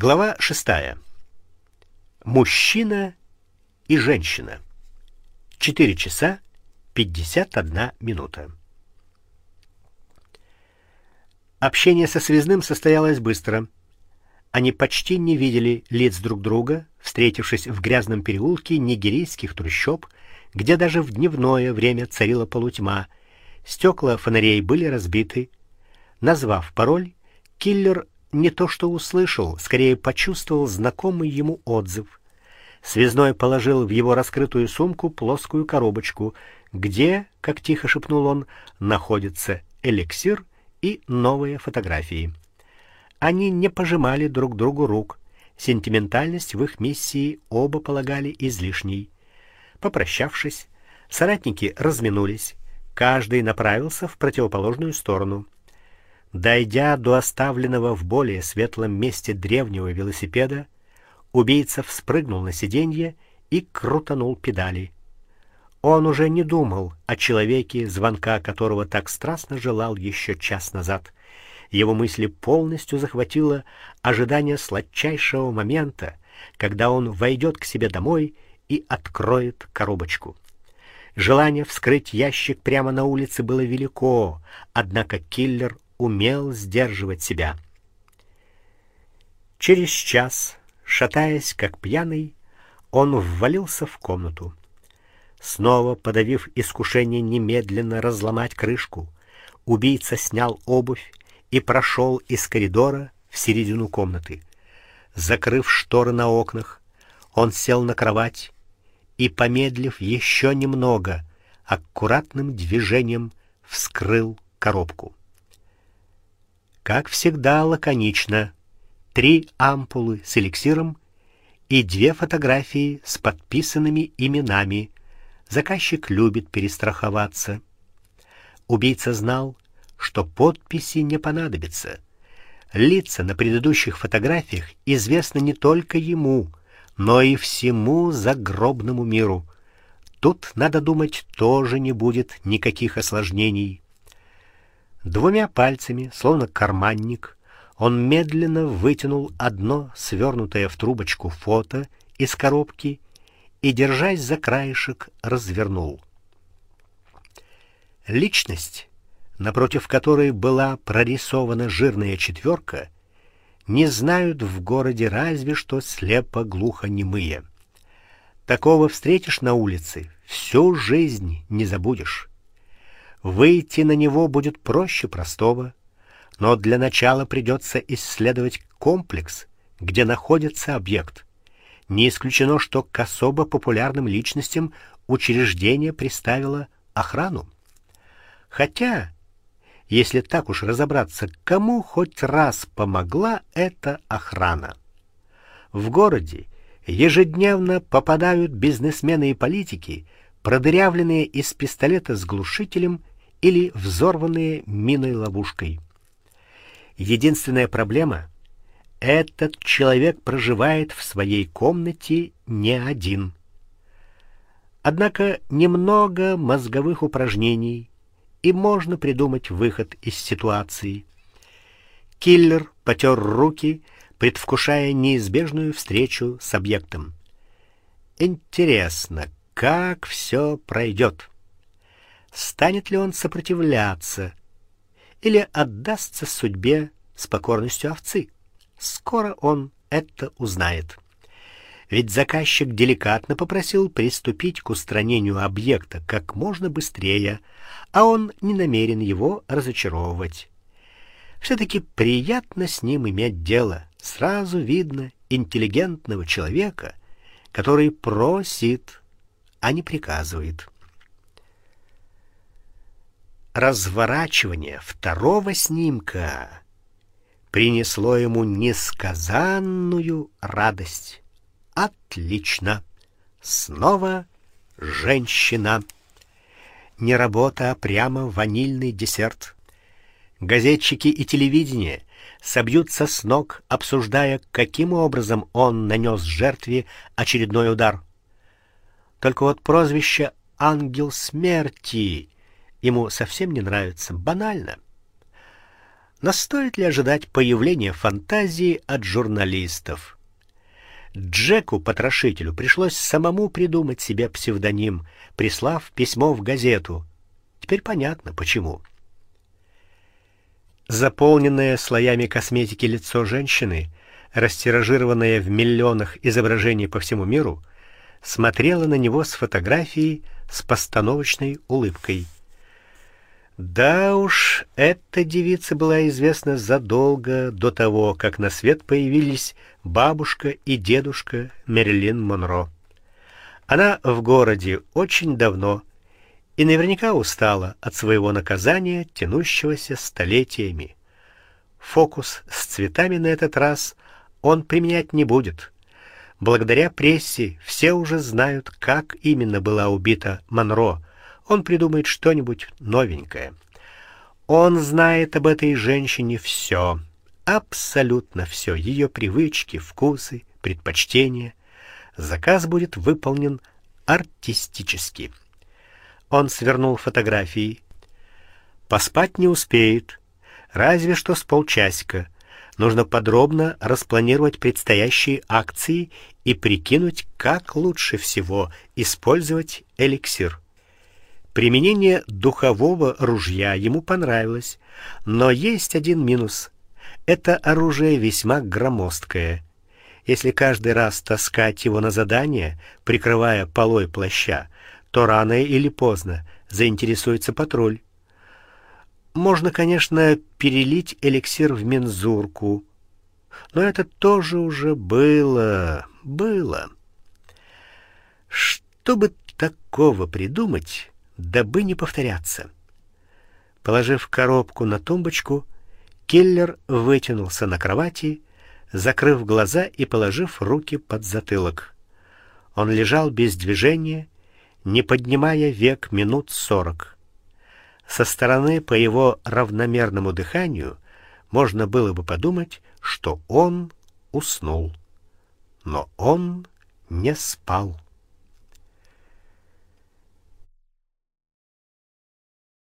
Глава шестая. Мужчина и женщина. 4 часа 51 минута. Общение со связным состоялось быстро. Они почти не видели лиц друг друга, встретившись в грязном переулке нигерийских трущоб, где даже в дневное время царила полутьма. Стекла фонарей были разбиты. Назвав пароль, киллер не то что услышал, скорее почувствовал знакомый ему отзыв. Связной положил в его раскрытую сумку плоскую коробочку, где, как тихо шепнул он, находится эликсир и новые фотографии. Они не пожимали друг другу рук. Сентиментальность в их миссии оба полагали излишней. Попрощавшись, соратники разминулись. Каждый направился в противоположную сторону. Дойдя до оставленного в более светлом месте древнего велосипеда, убийца вспрыгнул на сиденье и крутанул педали. Он уже не думал о человеке, звонка которого так страстно желал еще час назад. Его мысли полностью захватило ожидание сладчайшего момента, когда он войдет к себе домой и откроет коробочку. Желание вскрыть ящик прямо на улице было велико, однако киллер умел сдерживать себя. Через час, шатаясь как пьяный, он ввалился в комнату. Снова подавив искушение немедленно разломать крышку, убийца снял обувь и прошел из коридора в середину комнаты. Закрыв шторы на окнах, он сел на кровать и, помедлив еще немного, аккуратным движением вскрыл коробку. Как всегда, лаконично: три ампулы с эликсиром и две фотографии с подписанными именами Заказчик любит перестраховаться. Убийца знал, что подписи не понадобятся. Лица на предыдущих фотографиях известны не только ему, но и всему загробному миру. Тут, надо думать, тоже не будет никаких осложнений. Двумя пальцами, словно карманник, он медленно вытянул одно свернутое в трубочку фото из коробки и, держась за краешек, развернул. Личность, напротив которой была прорисована жирная четверка, не знают в городе разве что слепо глухонемые. Такого встретишь на улице, всю жизнь не забудешь. Выйти на него будет проще простого, но для начала придется исследовать комплекс, где находится объект. Не исключено, что к особо популярным личностям учреждение приставило охрану. Хотя, если так уж разобраться, кому хоть раз помогла эта охрана? В городе ежедневно попадают бизнесмены и политики, продырявленные из пистолета с глушителем или взорванные миной ловушкой. Единственная проблема этот человек проживает в своей комнате не один. Однако немного мозговых упражнений, и можно придумать выход из ситуации. Киллер потер руки, предвкушая неизбежную встречу с объектом. Интересно, как все пройдет. Станет ли он сопротивляться или отдастся судьбе с покорностью овцы? Скоро он это узнает. Ведь заказчик деликатно попросил приступить к устранению объекта как можно быстрее, а он не намерен его разочаровывать. все таки приятно с ним иметь дело. Сразу видно интеллигентного человека, который просит, а не приказывает. Разворачивание второго снимка принесло ему несказанную радость. Отлично. Снова женщина. Не работа, а прямо ванильный десерт. Газетчики и телевидение собьются с ног, обсуждая, каким образом он нанес жертве очередной удар. Только вот прозвище Ангел смерти ему совсем не нравится, банально. Но стоит ли ожидать появления фантазии от журналистов? Джеку Потрошителю пришлось самому придумать себе псевдоним, прислав письмо в газету. Теперь понятно почему. Заполненное слоями косметики лицо женщины, растиражированное в миллионах изображений по всему миру, смотрело на него с фотографией с постановочной улыбкой. Да уж, эта девица была известна задолго до того, как на свет появились бабушка и дедушка Мерлин Монро. Она в городе очень давно и наверняка устала от своего наказания, тянущегося столетиями. Фокус с цветами на этот раз он применять не будет. Благодаря прессе все уже знают, как именно была убита Монро он придумает что-нибудь новенькое. Он знает об этой женщине все, абсолютно все, ее привычки, вкусы, предпочтения. Заказ будет выполнен артистически. Он свернул фотографии. Поспать не успеет, разве что с полчасика. Нужно подробно распланировать предстоящие акции и прикинуть, как лучше всего использовать эликсир. Применение духового ружья ему понравилось, но есть один минус. Это оружие весьма громоздкое. Если каждый раз таскать его на задание, прикрывая полой плаща, то рано или поздно заинтересуется патруль. Можно, конечно, перелить эликсир в мензурку, но это тоже уже было, было. Чтобы такого придумать, дабы не повторяться. Положив коробку на тумбочку, Киллер вытянулся на кровати, закрыв глаза и положив руки под затылок. Он лежал без движения, не поднимая век минут сорок. Со стороны по его равномерному дыханию можно было бы подумать, что он уснул. Но он не спал.